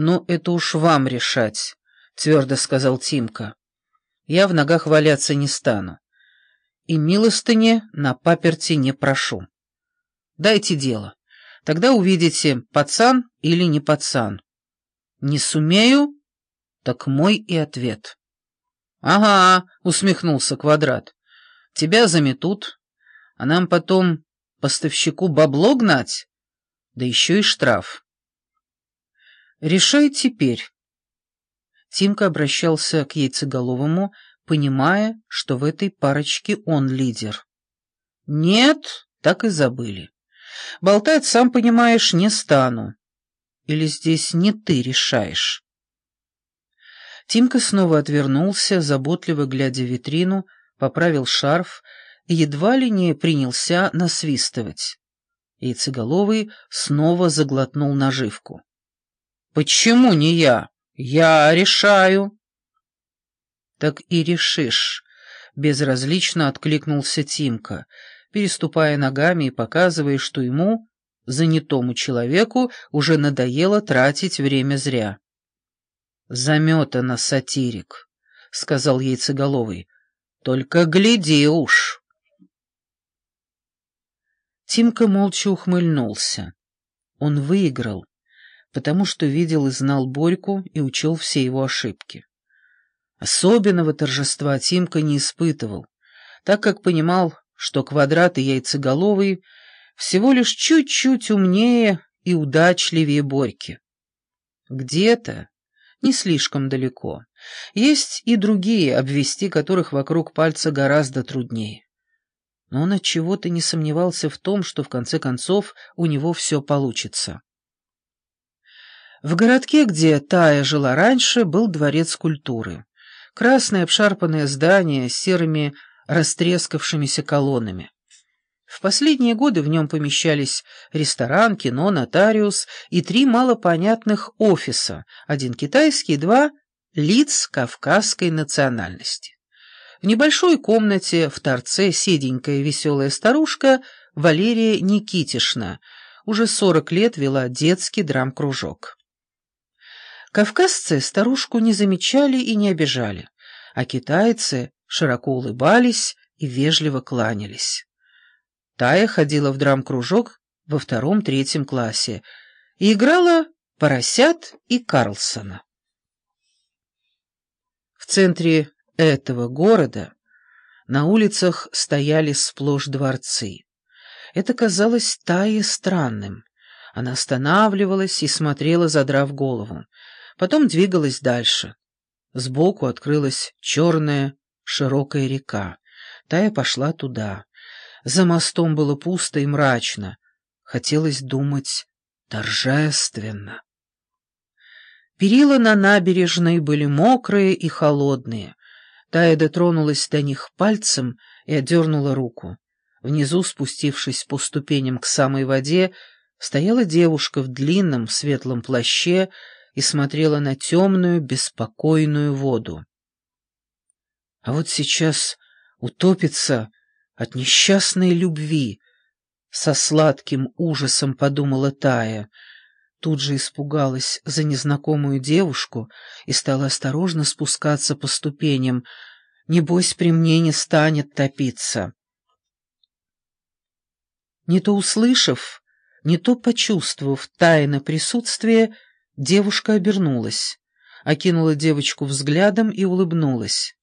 «Ну, это уж вам решать», — твердо сказал Тимка. «Я в ногах валяться не стану. И милостыни на паперти не прошу. Дайте дело. Тогда увидите, пацан или не пацан. Не сумею, так мой и ответ». «Ага», — усмехнулся Квадрат. «Тебя заметут, а нам потом поставщику бабло гнать, да еще и штраф». «Решай теперь». Тимка обращался к Яйцеголовому, понимая, что в этой парочке он лидер. «Нет, так и забыли. Болтать, сам понимаешь, не стану. Или здесь не ты решаешь?» Тимка снова отвернулся, заботливо глядя в витрину, поправил шарф и едва ли не принялся насвистывать. Яйцеголовый снова заглотнул наживку. «Почему не я? Я решаю». «Так и решишь», — безразлично откликнулся Тимка, переступая ногами и показывая, что ему, занятому человеку, уже надоело тратить время зря. «Заметано, сатирик», — сказал яйцеголовый. «Только гляди уж». Тимка молча ухмыльнулся. Он выиграл, потому что видел и знал Борьку и учел все его ошибки. Особенного торжества Тимка не испытывал, так как понимал, что квадрат и яйцеголовый всего лишь чуть-чуть умнее и удачливее Борьки. Где-то, не слишком далеко. Есть и другие, обвести которых вокруг пальца гораздо труднее. Но он от чего-то не сомневался в том, что в конце концов у него все получится. В городке, где Тая жила раньше, был дворец культуры. Красное обшарпанное здание с серыми растрескавшимися колоннами. В последние годы в нем помещались ресторан, кино, нотариус и три малопонятных офиса, один китайский, два лиц кавказской национальности. В небольшой комнате в торце седенькая веселая старушка Валерия Никитишна уже сорок лет вела детский драм-кружок. Кавказцы старушку не замечали и не обижали, а китайцы широко улыбались и вежливо кланялись. Тая ходила в драм-кружок во втором-третьем классе и играла поросят и Карлсона. В центре этого города на улицах стояли сплошь дворцы. Это казалось Тае странным. Она останавливалась и смотрела, задрав голову. Потом двигалась дальше. Сбоку открылась черная широкая река. Тая пошла туда. За мостом было пусто и мрачно. Хотелось думать торжественно. Перила на набережной были мокрые и холодные. Тая дотронулась до них пальцем и отдернула руку. Внизу, спустившись по ступеням к самой воде, стояла девушка в длинном светлом плаще и смотрела на темную, беспокойную воду. А вот сейчас утопится от несчастной любви, со сладким ужасом подумала Тая. Тут же испугалась за незнакомую девушку и стала осторожно спускаться по ступеням. Небось, при мне не станет топиться. Не то услышав, не то почувствовав тайное присутствие, девушка обернулась, окинула девочку взглядом и улыбнулась.